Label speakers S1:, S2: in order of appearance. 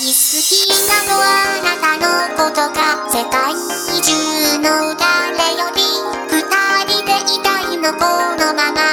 S1: 好きなのはあなたのことが世界中の誰より二人でいたいのこのまま。